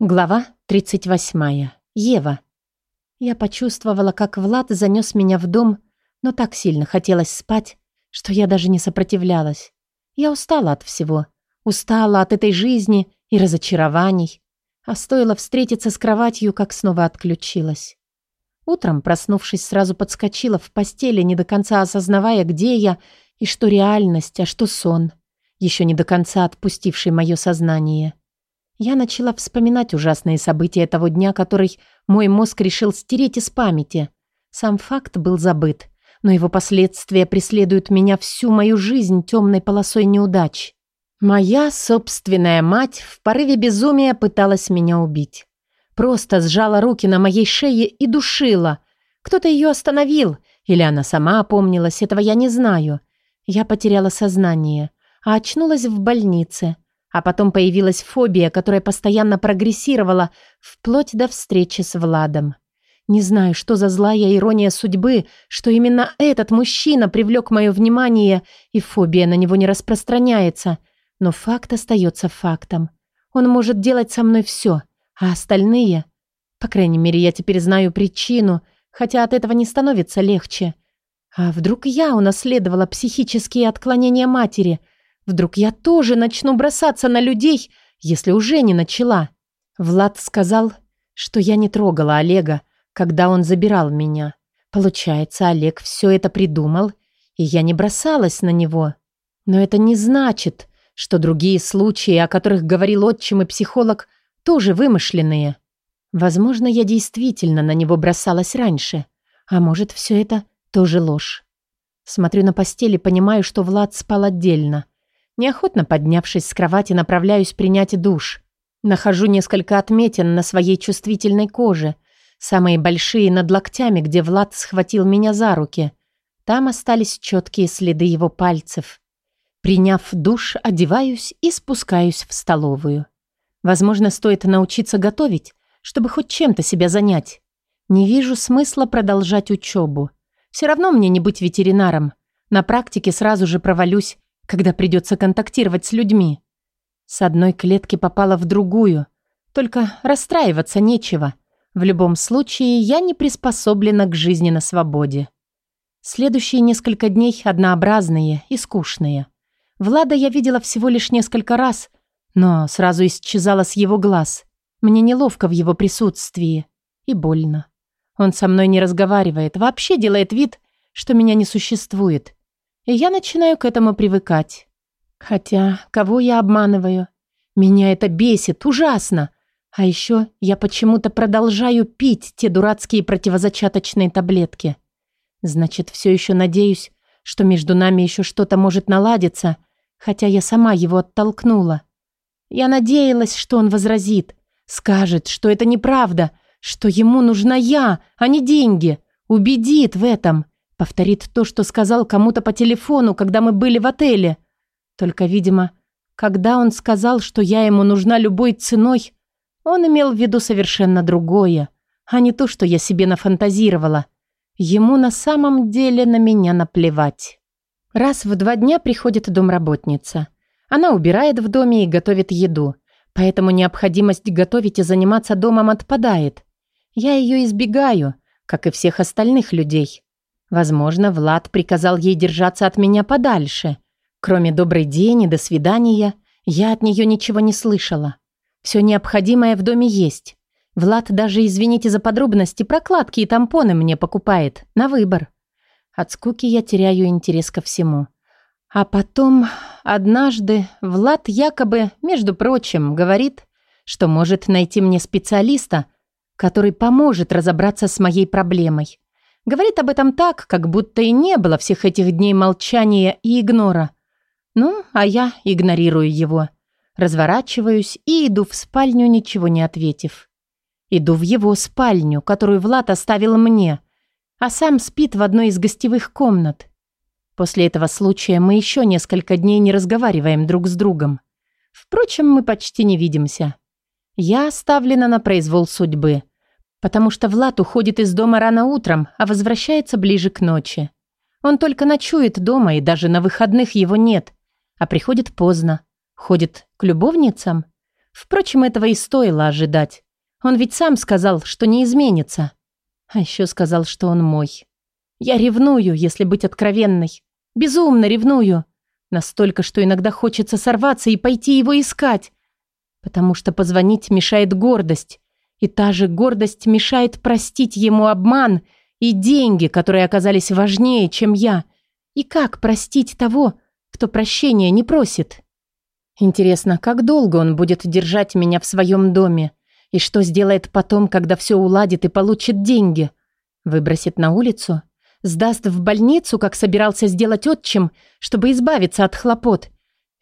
Глава 38. Ева. Я почувствовала, как Влад занес меня в дом, но так сильно хотелось спать, что я даже не сопротивлялась. Я устала от всего. Устала от этой жизни и разочарований. А стоило встретиться с кроватью, как снова отключилась. Утром, проснувшись, сразу подскочила в постели, не до конца осознавая, где я и что реальность, а что сон, еще не до конца отпустивший мое сознание. — я начала вспоминать ужасные события того дня, который мой мозг решил стереть из памяти. Сам факт был забыт, но его последствия преследуют меня всю мою жизнь темной полосой неудач. Моя собственная мать в порыве безумия пыталась меня убить. Просто сжала руки на моей шее и душила. Кто-то ее остановил, или она сама опомнилась, этого я не знаю. Я потеряла сознание, а очнулась в больнице – а потом появилась фобия, которая постоянно прогрессировала вплоть до встречи с Владом. Не знаю, что за злая ирония судьбы, что именно этот мужчина привлек мое внимание, и фобия на него не распространяется. Но факт остается фактом. Он может делать со мной все, а остальные... По крайней мере, я теперь знаю причину, хотя от этого не становится легче. А вдруг я унаследовала психические отклонения матери — Вдруг я тоже начну бросаться на людей, если уже не начала. Влад сказал, что я не трогала Олега, когда он забирал меня. Получается, Олег все это придумал, и я не бросалась на него. Но это не значит, что другие случаи, о которых говорил отчим и психолог, тоже вымышленные. Возможно, я действительно на него бросалась раньше. А может, все это тоже ложь. Смотрю на постель и понимаю, что Влад спал отдельно. Неохотно поднявшись с кровати, направляюсь принять душ. Нахожу несколько отметин на своей чувствительной коже. Самые большие над локтями, где Влад схватил меня за руки. Там остались четкие следы его пальцев. Приняв душ, одеваюсь и спускаюсь в столовую. Возможно, стоит научиться готовить, чтобы хоть чем-то себя занять. Не вижу смысла продолжать учебу. Все равно мне не быть ветеринаром. На практике сразу же провалюсь когда придется контактировать с людьми. С одной клетки попала в другую. Только расстраиваться нечего. В любом случае, я не приспособлена к жизни на свободе. Следующие несколько дней однообразные и скучные. Влада я видела всего лишь несколько раз, но сразу исчезала с его глаз. Мне неловко в его присутствии. И больно. Он со мной не разговаривает, вообще делает вид, что меня не существует. И я начинаю к этому привыкать. Хотя, кого я обманываю? Меня это бесит, ужасно. А еще я почему-то продолжаю пить те дурацкие противозачаточные таблетки. Значит, все еще надеюсь, что между нами еще что-то может наладиться, хотя я сама его оттолкнула. Я надеялась, что он возразит, скажет, что это неправда, что ему нужна я, а не деньги, убедит в этом. Повторит то, что сказал кому-то по телефону, когда мы были в отеле. Только, видимо, когда он сказал, что я ему нужна любой ценой, он имел в виду совершенно другое, а не то, что я себе нафантазировала. Ему на самом деле на меня наплевать. Раз в два дня приходит домработница. Она убирает в доме и готовит еду. Поэтому необходимость готовить и заниматься домом отпадает. Я ее избегаю, как и всех остальных людей. Возможно, Влад приказал ей держаться от меня подальше. Кроме «добрый день» и «до свидания», я от нее ничего не слышала. Все необходимое в доме есть. Влад даже, извините за подробности, прокладки и тампоны мне покупает. На выбор. От скуки я теряю интерес ко всему. А потом, однажды, Влад якобы, между прочим, говорит, что может найти мне специалиста, который поможет разобраться с моей проблемой. Говорит об этом так, как будто и не было всех этих дней молчания и игнора. Ну, а я игнорирую его. Разворачиваюсь и иду в спальню, ничего не ответив. Иду в его спальню, которую Влад оставил мне, а сам спит в одной из гостевых комнат. После этого случая мы еще несколько дней не разговариваем друг с другом. Впрочем, мы почти не видимся. Я оставлена на произвол судьбы – Потому что Влад уходит из дома рано утром, а возвращается ближе к ночи. Он только ночует дома, и даже на выходных его нет. А приходит поздно. Ходит к любовницам. Впрочем, этого и стоило ожидать. Он ведь сам сказал, что не изменится. А еще сказал, что он мой. Я ревную, если быть откровенной. Безумно ревную. Настолько, что иногда хочется сорваться и пойти его искать. Потому что позвонить мешает гордость. И та же гордость мешает простить ему обман и деньги, которые оказались важнее, чем я. И как простить того, кто прощения не просит? Интересно, как долго он будет держать меня в своем доме? И что сделает потом, когда все уладит и получит деньги? Выбросит на улицу? Сдаст в больницу, как собирался сделать отчим, чтобы избавиться от хлопот?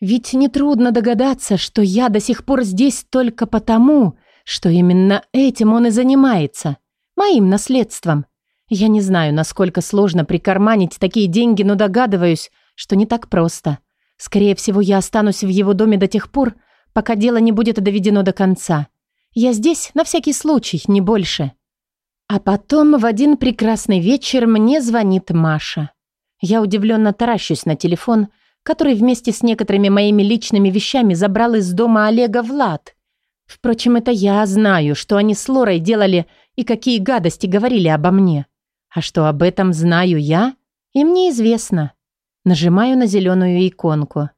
Ведь нетрудно догадаться, что я до сих пор здесь только потому, что именно этим он и занимается. Моим наследством. Я не знаю, насколько сложно прикарманить такие деньги, но догадываюсь, что не так просто. Скорее всего, я останусь в его доме до тех пор, пока дело не будет доведено до конца. Я здесь на всякий случай, не больше. А потом в один прекрасный вечер мне звонит Маша. Я удивленно таращусь на телефон, который вместе с некоторыми моими личными вещами забрал из дома Олега Влад – Впрочем, это я знаю, что они с Лорой делали и какие гадости говорили обо мне. А что об этом знаю я, и мне известно. Нажимаю на зеленую иконку.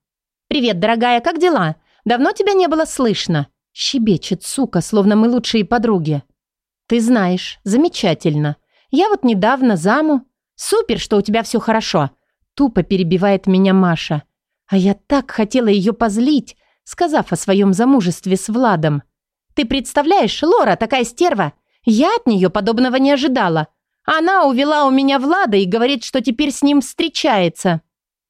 «Привет, дорогая, как дела? Давно тебя не было слышно?» Щебечет, сука, словно мы лучшие подруги. «Ты знаешь, замечательно. Я вот недавно заму. Супер, что у тебя все хорошо!» Тупо перебивает меня Маша. А я так хотела ее позлить, сказав о своем замужестве с Владом. «Ты представляешь, Лора такая стерва! Я от нее подобного не ожидала. Она увела у меня Влада и говорит, что теперь с ним встречается.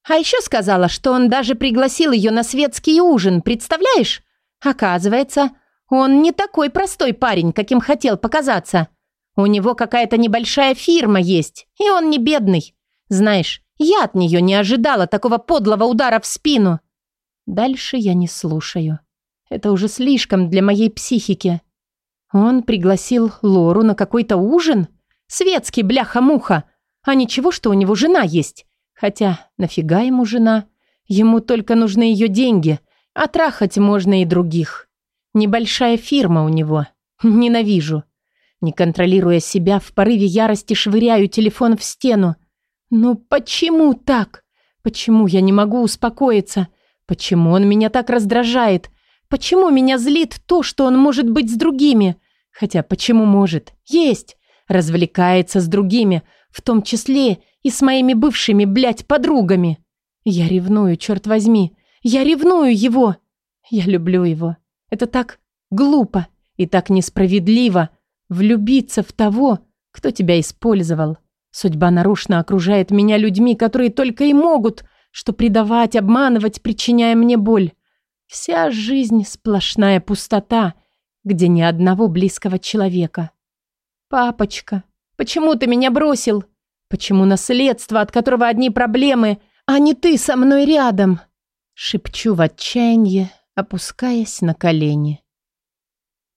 А еще сказала, что он даже пригласил ее на светский ужин, представляешь? Оказывается, он не такой простой парень, каким хотел показаться. У него какая-то небольшая фирма есть, и он не бедный. Знаешь, я от нее не ожидала такого подлого удара в спину. Дальше я не слушаю. Это уже слишком для моей психики. Он пригласил Лору на какой-то ужин? Светский, бляха-муха! А ничего, что у него жена есть. Хотя, нафига ему жена? Ему только нужны ее деньги, а трахать можно и других. Небольшая фирма у него. Ненавижу. Не контролируя себя, в порыве ярости швыряю телефон в стену. «Ну почему так? Почему я не могу успокоиться? Почему он меня так раздражает? Почему меня злит то, что он может быть с другими? Хотя почему может? Есть. Развлекается с другими, в том числе и с моими бывшими, блядь, подругами. Я ревную, черт возьми. Я ревную его. Я люблю его. Это так глупо и так несправедливо влюбиться в того, кто тебя использовал. Судьба нарушно окружает меня людьми, которые только и могут что предавать, обманывать, причиняя мне боль. Вся жизнь сплошная пустота, где ни одного близкого человека. Папочка, почему ты меня бросил? Почему наследство, от которого одни проблемы, а не ты со мной рядом? Шепчу в отчаянии, опускаясь на колени.